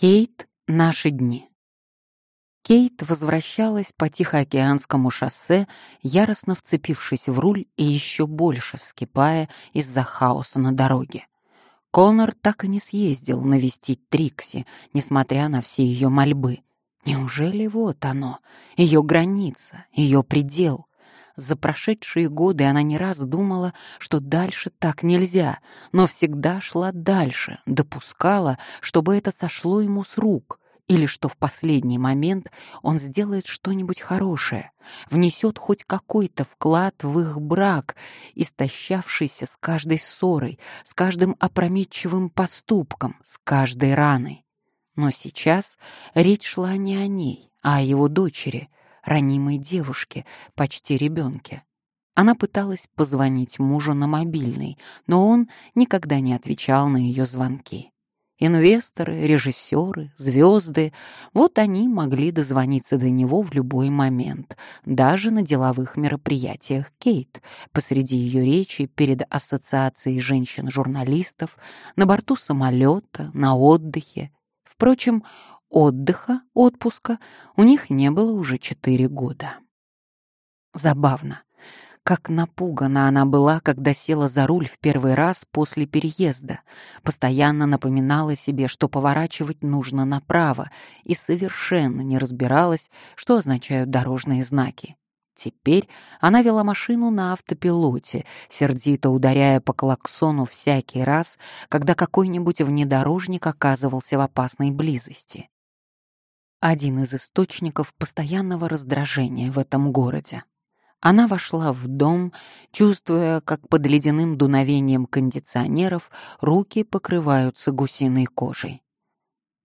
Кейт «Наши дни». Кейт возвращалась по Тихоокеанскому шоссе, яростно вцепившись в руль и еще больше вскипая из-за хаоса на дороге. Конор так и не съездил навестить Трикси, несмотря на все ее мольбы. Неужели вот оно, ее граница, ее предел? За прошедшие годы она не раз думала, что дальше так нельзя, но всегда шла дальше, допускала, чтобы это сошло ему с рук, или что в последний момент он сделает что-нибудь хорошее, внесет хоть какой-то вклад в их брак, истощавшийся с каждой ссорой, с каждым опрометчивым поступком, с каждой раной. Но сейчас речь шла не о ней, а о его дочери — ранимой девушке, почти ребенке. Она пыталась позвонить мужу на мобильный, но он никогда не отвечал на ее звонки. Инвесторы, режиссеры, звезды — вот они могли дозвониться до него в любой момент, даже на деловых мероприятиях Кейт, посреди ее речи перед Ассоциацией женщин-журналистов, на борту самолета, на отдыхе. Впрочем, Отдыха, отпуска у них не было уже четыре года. Забавно, как напугана она была, когда села за руль в первый раз после переезда. Постоянно напоминала себе, что поворачивать нужно направо, и совершенно не разбиралась, что означают дорожные знаки. Теперь она вела машину на автопилоте, сердито ударяя по клаксону всякий раз, когда какой-нибудь внедорожник оказывался в опасной близости один из источников постоянного раздражения в этом городе. Она вошла в дом, чувствуя, как под ледяным дуновением кондиционеров руки покрываются гусиной кожей.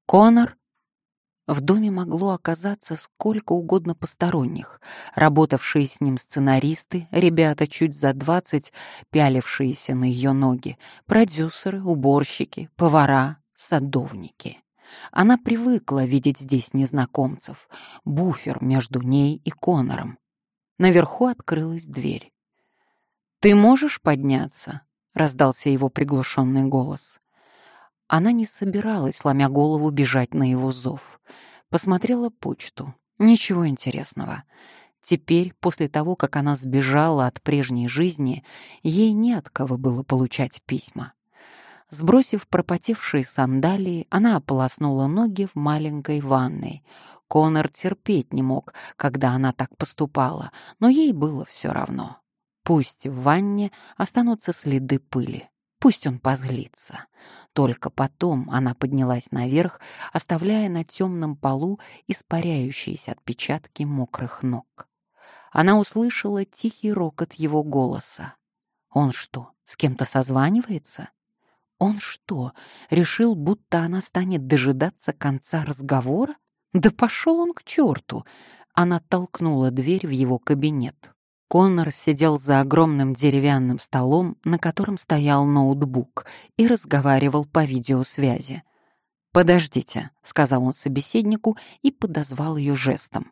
«Конор?» В доме могло оказаться сколько угодно посторонних, работавшие с ним сценаристы, ребята чуть за двадцать, пялившиеся на ее ноги, продюсеры, уборщики, повара, садовники. Она привыкла видеть здесь незнакомцев, буфер между ней и Конором. Наверху открылась дверь. «Ты можешь подняться?» — раздался его приглушенный голос. Она не собиралась, сломя голову, бежать на его зов. Посмотрела почту. Ничего интересного. Теперь, после того, как она сбежала от прежней жизни, ей не от кого было получать письма. Сбросив пропотевшие сандалии, она ополоснула ноги в маленькой ванной. Конор терпеть не мог, когда она так поступала, но ей было все равно. Пусть в ванне останутся следы пыли, пусть он позлится. Только потом она поднялась наверх, оставляя на темном полу испаряющиеся отпечатки мокрых ног. Она услышала тихий рокот его голоса. Он что, с кем-то созванивается? Он что, решил, будто она станет дожидаться конца разговора? Да пошел он к черту! Она толкнула дверь в его кабинет. Коннор сидел за огромным деревянным столом, на котором стоял ноутбук, и разговаривал по видеосвязи. «Подождите», — сказал он собеседнику и подозвал ее жестом.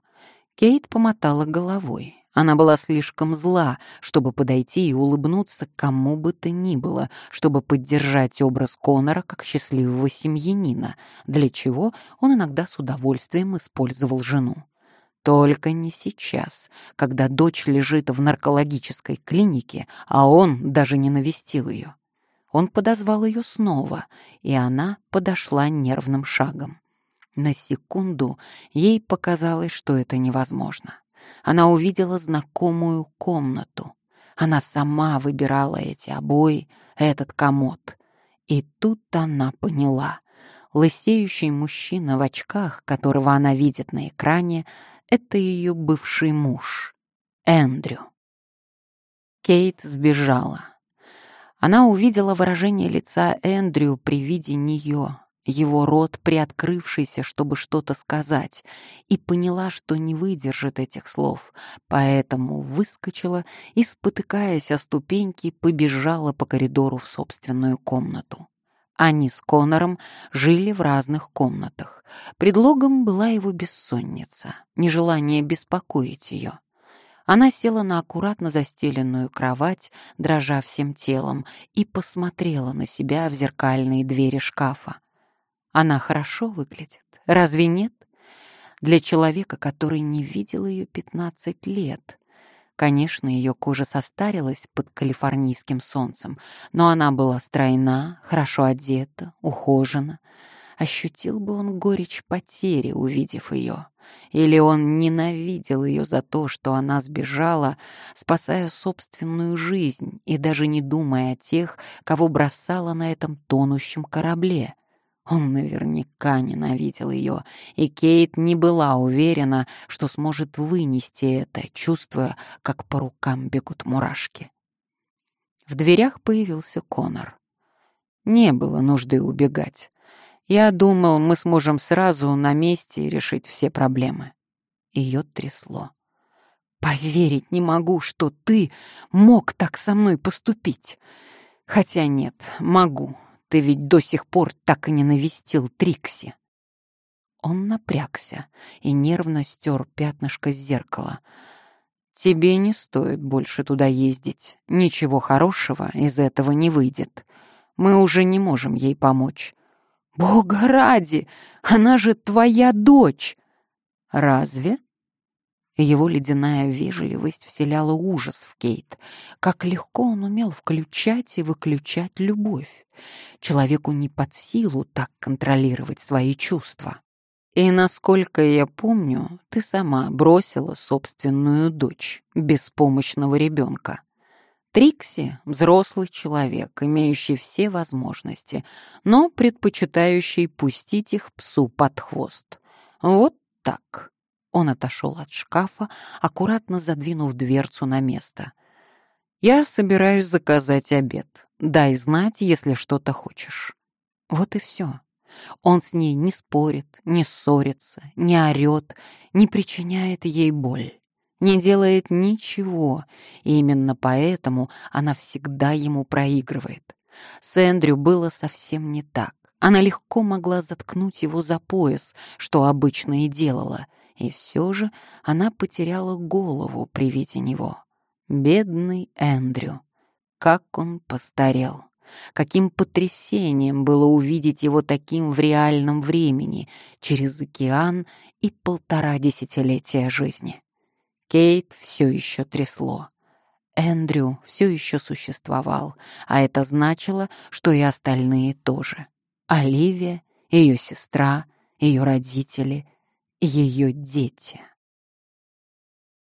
Кейт помотала головой. Она была слишком зла, чтобы подойти и улыбнуться кому бы то ни было, чтобы поддержать образ Конора как счастливого семьянина, для чего он иногда с удовольствием использовал жену. Только не сейчас, когда дочь лежит в наркологической клинике, а он даже не навестил ее. Он подозвал ее снова, и она подошла нервным шагом. На секунду ей показалось, что это невозможно она увидела знакомую комнату. Она сама выбирала эти обои, этот комод. И тут она поняла. Лысеющий мужчина в очках, которого она видит на экране, это ее бывший муж, Эндрю. Кейт сбежала. Она увидела выражение лица Эндрю при виде нее, его рот приоткрывшийся, чтобы что-то сказать, и поняла, что не выдержит этих слов, поэтому выскочила и, спотыкаясь о ступеньки, побежала по коридору в собственную комнату. Они с Конором жили в разных комнатах. Предлогом была его бессонница, нежелание беспокоить ее. Она села на аккуратно застеленную кровать, дрожа всем телом, и посмотрела на себя в зеркальные двери шкафа. Она хорошо выглядит, разве нет? Для человека, который не видел ее 15 лет. Конечно, ее кожа состарилась под калифорнийским солнцем, но она была стройна, хорошо одета, ухожена. Ощутил бы он горечь потери, увидев ее. Или он ненавидел ее за то, что она сбежала, спасая собственную жизнь и даже не думая о тех, кого бросала на этом тонущем корабле. Он наверняка ненавидел ее, и Кейт не была уверена, что сможет вынести это, чувствуя, как по рукам бегут мурашки. В дверях появился Конор. Не было нужды убегать. Я думал, мы сможем сразу на месте решить все проблемы. Ее трясло. Поверить не могу, что ты мог так со мной поступить. Хотя нет, могу. Ты ведь до сих пор так и не навестил Трикси. Он напрягся и нервно стер пятнышко с зеркала. Тебе не стоит больше туда ездить. Ничего хорошего из этого не выйдет. Мы уже не можем ей помочь. «Бога ради! Она же твоя дочь!» «Разве?» Его ледяная вежливость вселяла ужас в Кейт. Как легко он умел включать и выключать любовь. Человеку не под силу так контролировать свои чувства. И, насколько я помню, ты сама бросила собственную дочь, беспомощного ребенка. Трикси — взрослый человек, имеющий все возможности, но предпочитающий пустить их псу под хвост. Вот так. Он отошел от шкафа, аккуратно задвинув дверцу на место. «Я собираюсь заказать обед. Дай знать, если что-то хочешь». Вот и все. Он с ней не спорит, не ссорится, не орет, не причиняет ей боль не делает ничего, и именно поэтому она всегда ему проигрывает. С Эндрю было совсем не так. Она легко могла заткнуть его за пояс, что обычно и делала, и все же она потеряла голову при виде него. Бедный Эндрю. Как он постарел. Каким потрясением было увидеть его таким в реальном времени, через океан и полтора десятилетия жизни. Кейт все еще трясло. Эндрю все еще существовал, а это значило, что и остальные тоже. Оливия, ее сестра, ее родители, ее дети.